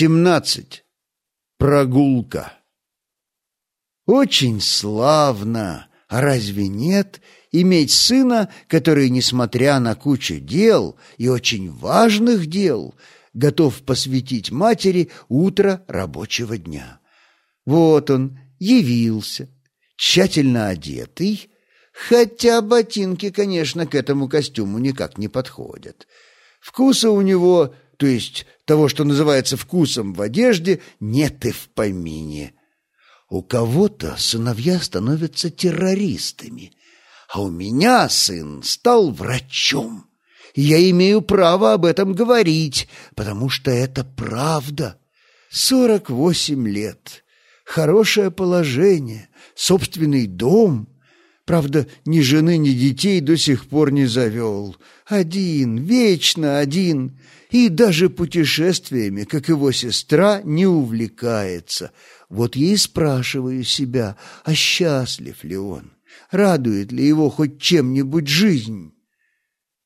Семнадцать. Прогулка. Очень славно, а разве нет, иметь сына, который, несмотря на кучу дел и очень важных дел, готов посвятить матери утро рабочего дня. Вот он, явился, тщательно одетый, хотя ботинки, конечно, к этому костюму никак не подходят. Вкуса у него то есть того, что называется вкусом в одежде, нет и в помине. У кого-то сыновья становятся террористами, а у меня сын стал врачом. И я имею право об этом говорить, потому что это правда. Сорок восемь лет, хорошее положение, собственный дом. Правда, ни жены, ни детей до сих пор не завел. Один, вечно один и даже путешествиями, как его сестра, не увлекается. Вот я и спрашиваю себя, а счастлив ли он? Радует ли его хоть чем-нибудь жизнь?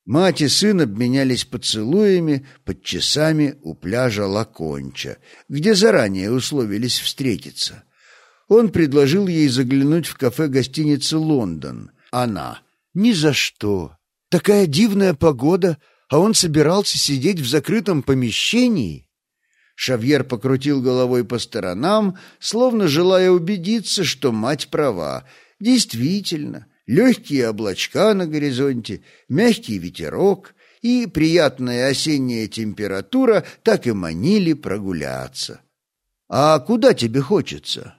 Мать и сын обменялись поцелуями под часами у пляжа Лаконча, где заранее условились встретиться. Он предложил ей заглянуть в кафе гостиницы «Лондон». Она «Ни за что. Такая дивная погода, а он собирался сидеть в закрытом помещении? Шавьер покрутил головой по сторонам, словно желая убедиться, что мать права. Действительно, легкие облачка на горизонте, мягкий ветерок и приятная осенняя температура так и манили прогуляться. «А куда тебе хочется?»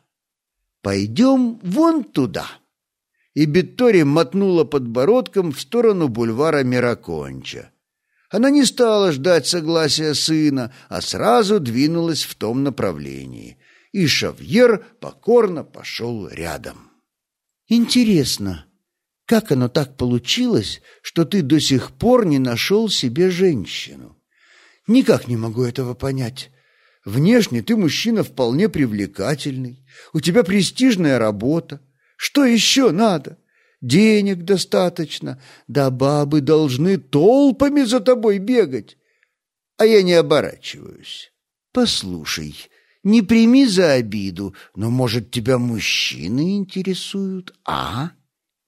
«Пойдем вон туда» и Беттори мотнула подбородком в сторону бульвара Мираконча. Она не стала ждать согласия сына, а сразу двинулась в том направлении, и Шавьер покорно пошел рядом. «Интересно, как оно так получилось, что ты до сих пор не нашел себе женщину? Никак не могу этого понять. Внешне ты мужчина вполне привлекательный, у тебя престижная работа. Что еще надо?» денег достаточно, да бабы должны толпами за тобой бегать. А я не оборачиваюсь. Послушай, не прими за обиду, но, может, тебя мужчины интересуют, а?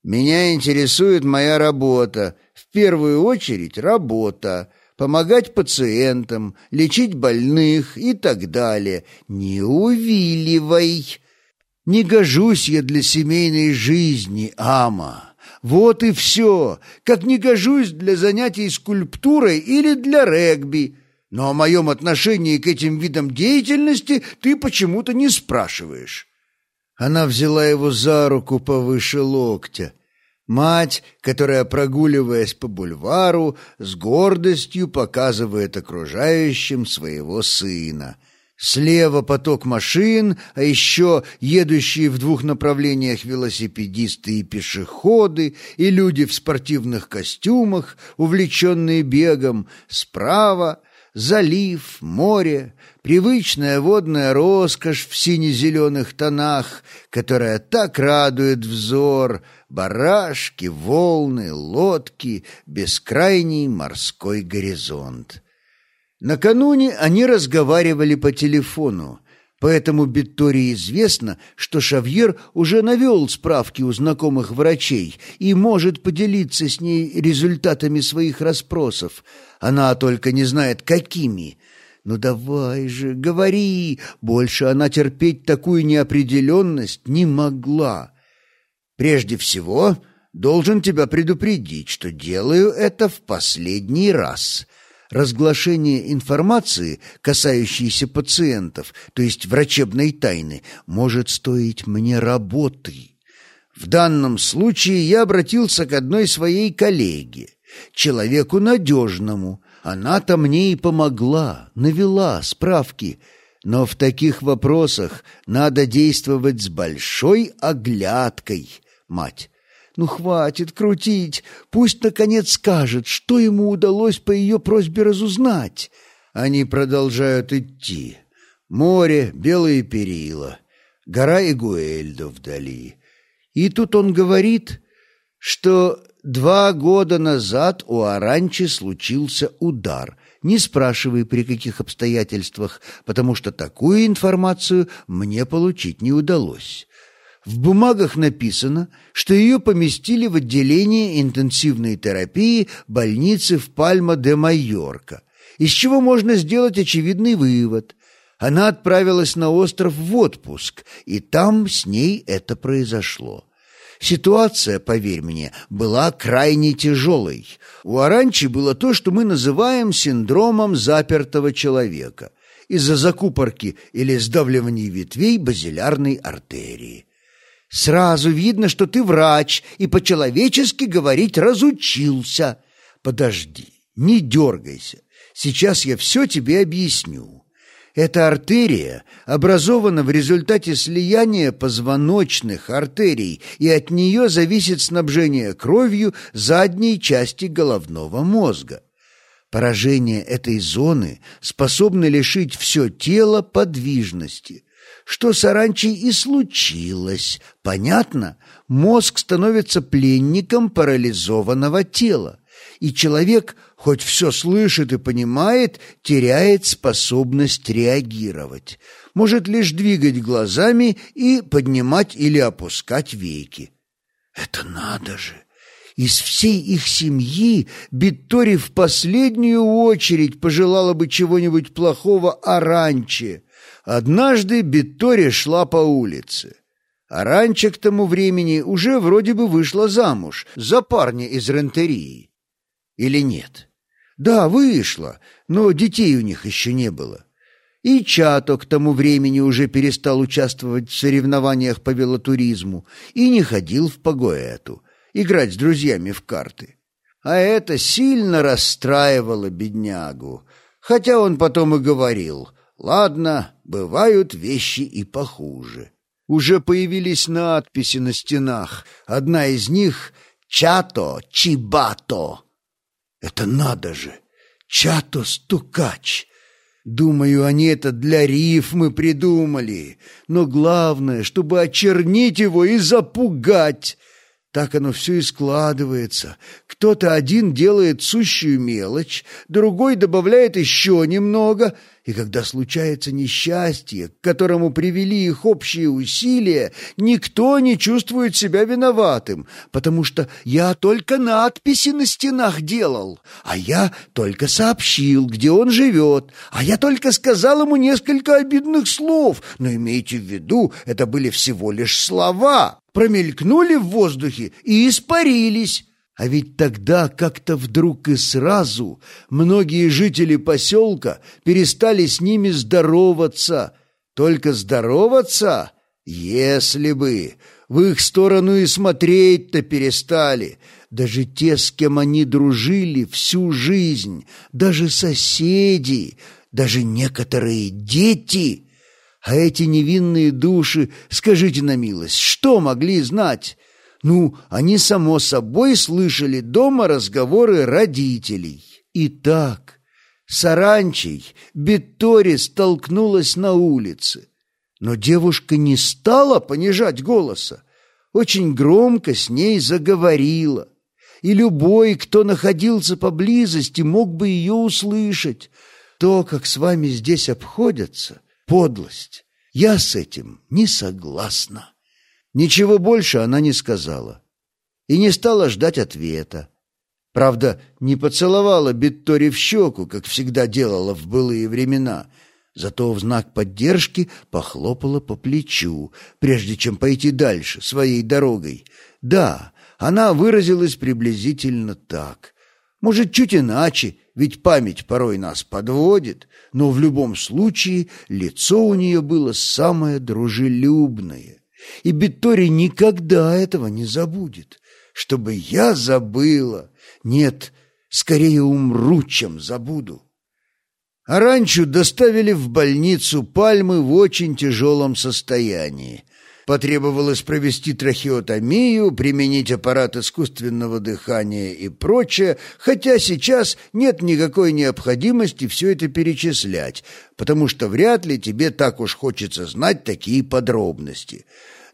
Меня интересует моя работа, в первую очередь работа, помогать пациентам, лечить больных и так далее. Не увиливай!» Не гожусь я для семейной жизни, Ама. Вот и все. Как не гожусь для занятий скульптурой или для регби. Но о моем отношении к этим видам деятельности ты почему-то не спрашиваешь. Она взяла его за руку повыше локтя. Мать, которая, прогуливаясь по бульвару, с гордостью показывает окружающим своего сына — Слева поток машин, а еще едущие в двух направлениях велосипедисты и пешеходы, и люди в спортивных костюмах, увлеченные бегом. Справа залив, море, привычная водная роскошь в сине-зеленых тонах, которая так радует взор, барашки, волны, лодки, бескрайний морской горизонт. Накануне они разговаривали по телефону, поэтому Беттории известно, что Шавьер уже навел справки у знакомых врачей и может поделиться с ней результатами своих расспросов. Она только не знает, какими. «Ну давай же, говори!» Больше она терпеть такую неопределенность не могла. «Прежде всего...» должен тебя предупредить, что делаю это в последний раз разглашение информации, касающейся пациентов, то есть врачебной тайны, может стоить мне работы. В данном случае я обратился к одной своей коллеге, человеку надежному. Она-то мне и помогла, навела справки, но в таких вопросах надо действовать с большой оглядкой, мать. Ну, хватит крутить. Пусть, наконец, скажет, что ему удалось по ее просьбе разузнать. Они продолжают идти. Море, белые перила, гора Игуэльдо вдали. И тут он говорит, что два года назад у Аранчи случился удар. Не спрашивай, при каких обстоятельствах, потому что такую информацию мне получить не удалось. В бумагах написано, что ее поместили в отделение интенсивной терапии больницы в Пальма-де-Майорка, из чего можно сделать очевидный вывод. Она отправилась на остров в отпуск, и там с ней это произошло. Ситуация, поверь мне, была крайне тяжелой. У Аранчи было то, что мы называем синдромом запертого человека из-за закупорки или сдавливания ветвей базилярной артерии. Сразу видно, что ты врач и по-человечески говорить разучился. Подожди, не дергайся. Сейчас я все тебе объясню. Эта артерия образована в результате слияния позвоночных артерий, и от нее зависит снабжение кровью задней части головного мозга. Поражение этой зоны способно лишить все тело подвижности, что с Аранчей и случилось. Понятно? Мозг становится пленником парализованного тела, и человек – хоть все слышит и понимает, теряет способность реагировать, может лишь двигать глазами и поднимать или опускать веки. Это надо же! Из всей их семьи Биттори в последнюю очередь пожелала бы чего-нибудь плохого Аранче. Однажды Биттори шла по улице. Аранча к тому времени уже вроде бы вышла замуж за парня из Рентерии. Или нет? Да, вышла, но детей у них еще не было. И Чато к тому времени уже перестал участвовать в соревнованиях по велотуризму и не ходил в Пагоэту, играть с друзьями в карты. А это сильно расстраивало беднягу, хотя он потом и говорил, «Ладно, бывают вещи и похуже». Уже появились надписи на стенах, одна из них «Чато Чибато» Это надо же! Чато-стукач! Думаю, они это для рифмы придумали. Но главное, чтобы очернить его и запугать. Так оно все и складывается. Кто-то один делает сущую мелочь, другой добавляет еще немного — и когда случается несчастье, к которому привели их общие усилия, никто не чувствует себя виноватым, потому что я только надписи на стенах делал, а я только сообщил, где он живет, а я только сказал ему несколько обидных слов, но имейте в виду, это были всего лишь слова, промелькнули в воздухе и испарились. А ведь тогда как-то вдруг и сразу многие жители поселка перестали с ними здороваться. Только здороваться, если бы, в их сторону и смотреть-то перестали. Даже те, с кем они дружили всю жизнь, даже соседи, даже некоторые дети. А эти невинные души, скажите на милость, что могли знать? Ну, они, само собой, слышали дома разговоры родителей. Итак, с Аранчей Беттори столкнулась на улице. Но девушка не стала понижать голоса, очень громко с ней заговорила. И любой, кто находился поблизости, мог бы ее услышать. То, как с вами здесь обходятся, подлость. Я с этим не согласна. Ничего больше она не сказала и не стала ждать ответа. Правда, не поцеловала Биттори в щеку, как всегда делала в былые времена, зато в знак поддержки похлопала по плечу, прежде чем пойти дальше, своей дорогой. Да, она выразилась приблизительно так. Может, чуть иначе, ведь память порой нас подводит, но в любом случае лицо у нее было самое дружелюбное. И Биттори никогда этого не забудет. Чтобы я забыла. Нет, скорее умру, чем забуду. Аранчу доставили в больницу Пальмы в очень тяжелом состоянии. Потребовалось провести трахеотомию, применить аппарат искусственного дыхания и прочее, хотя сейчас нет никакой необходимости все это перечислять, потому что вряд ли тебе так уж хочется знать такие подробности.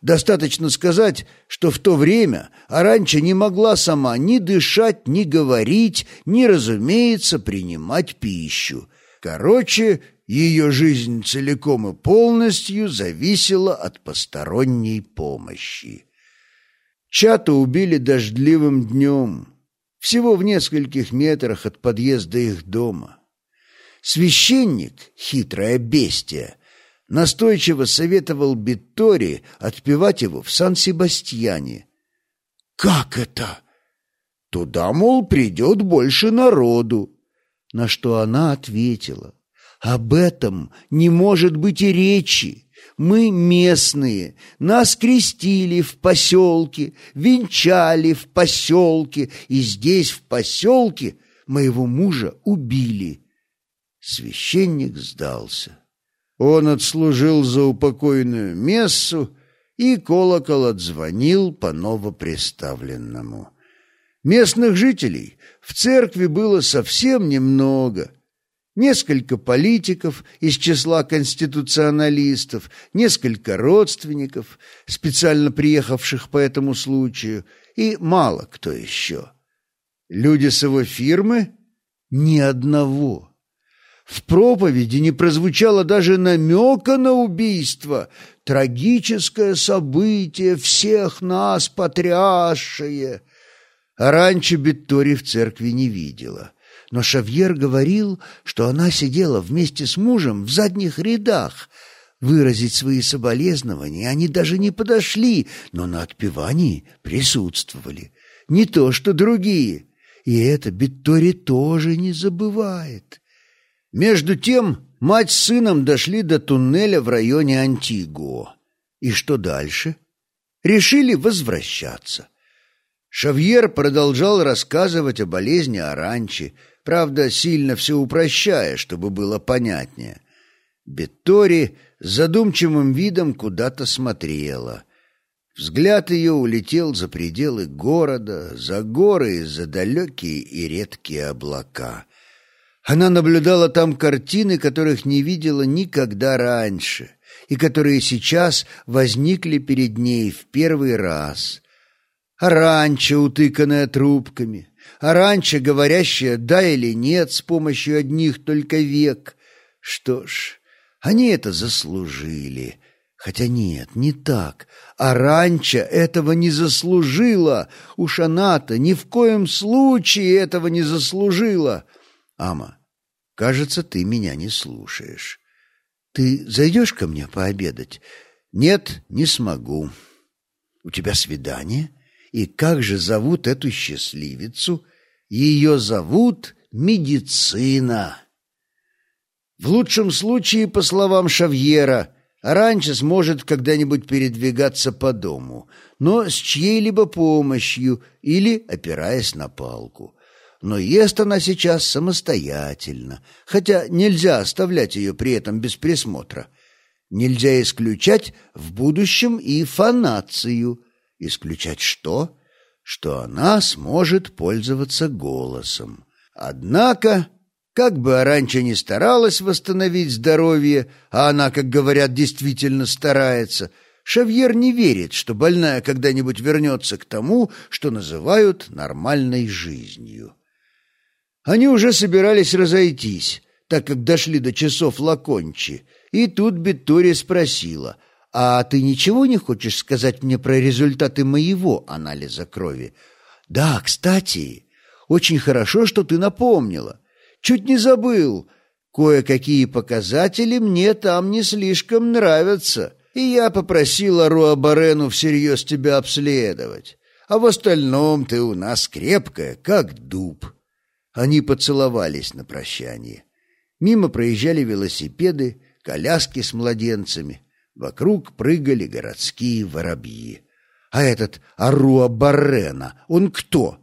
Достаточно сказать, что в то время Аранча не могла сама ни дышать, ни говорить, ни, разумеется, принимать пищу. Короче, ее жизнь целиком и полностью зависела от посторонней помощи. Чата убили дождливым днем, всего в нескольких метрах от подъезда их дома. Священник, хитрая бестия, настойчиво советовал Биттори отпевать его в Сан-Себастьяне. «Как это?» «Туда, мол, придет больше народу». На что она ответила. «Об этом не может быть и речи. Мы местные, нас крестили в поселке, венчали в поселке, и здесь, в поселке, моего мужа убили». Священник сдался. Он отслужил за упокойную мессу, и колокол отзвонил по новоприставленному. Местных жителей в церкви было совсем немного. Несколько политиков из числа конституционалистов, несколько родственников, специально приехавших по этому случаю, и мало кто еще. Люди с его фирмы? Ни одного. В проповеди не прозвучало даже намека на убийство. Трагическое событие, всех нас потрясшее. А раньше Беттори в церкви не видела. Но Шавьер говорил, что она сидела вместе с мужем в задних рядах. Выразить свои соболезнования они даже не подошли, но на отпевании присутствовали. Не то, что другие. И это Беттори тоже не забывает. Между тем мать с сыном дошли до туннеля в районе Антиго. И что дальше? Решили возвращаться. Шавьер продолжал рассказывать о болезни Аранчи, правда, сильно все упрощая, чтобы было понятнее. Беттори задумчивым видом куда-то смотрела. Взгляд ее улетел за пределы города, за горы за далекие и редкие облака. Она наблюдала там картины, которых не видела никогда раньше, и которые сейчас возникли перед ней в первый раз. А раньше утыканная трубками, а раньше говорящая «да» или «нет» с помощью одних только век. Что ж, они это заслужили. Хотя нет, не так. А раньше этого не заслужила. Уж она-то ни в коем случае этого не заслужила. Ама, кажется, ты меня не слушаешь. Ты зайдешь ко мне пообедать? Нет, не смогу. У тебя свидание? И как же зовут эту счастливицу? Ее зовут медицина. В лучшем случае, по словам Шавьера, раньше сможет когда-нибудь передвигаться по дому, но с чьей-либо помощью или опираясь на палку но ест она сейчас самостоятельно, хотя нельзя оставлять ее при этом без присмотра. Нельзя исключать в будущем и фанацию. Исключать что? Что она сможет пользоваться голосом. Однако, как бы Аранча ни старалась восстановить здоровье, а она, как говорят, действительно старается, Шавьер не верит, что больная когда-нибудь вернется к тому, что называют нормальной жизнью. Они уже собирались разойтись, так как дошли до часов Лакончи, и тут Беттори спросила, «А ты ничего не хочешь сказать мне про результаты моего анализа крови?» «Да, кстати, очень хорошо, что ты напомнила. Чуть не забыл. Кое-какие показатели мне там не слишком нравятся, и я попросила Руабарену всерьез тебя обследовать. А в остальном ты у нас крепкая, как дуб». Они поцеловались на прощание. Мимо проезжали велосипеды, коляски с младенцами. Вокруг прыгали городские воробьи. А этот Аруа Баррена, он кто?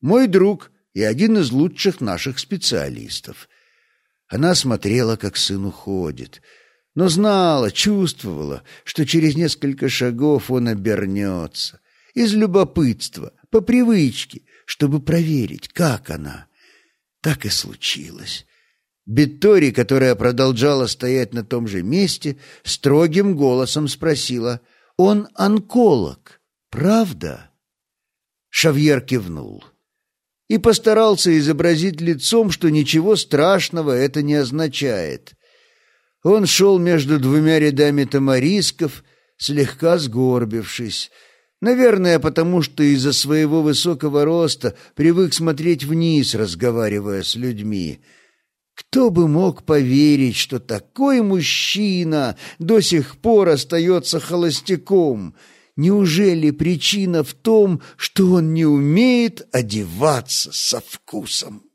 Мой друг и один из лучших наших специалистов. Она смотрела, как сын уходит, но знала, чувствовала, что через несколько шагов он обернется. Из любопытства, по привычке, чтобы проверить, как она. Так и случилось. Беттори, которая продолжала стоять на том же месте, строгим голосом спросила, Он онколог, правда?» Шавьер кивнул и постарался изобразить лицом, что ничего страшного это не означает. Он шел между двумя рядами тамарисков, слегка сгорбившись, наверное, потому что из-за своего высокого роста привык смотреть вниз, разговаривая с людьми. Кто бы мог поверить, что такой мужчина до сих пор остается холостяком — Неужели причина в том, что он не умеет одеваться со вкусом?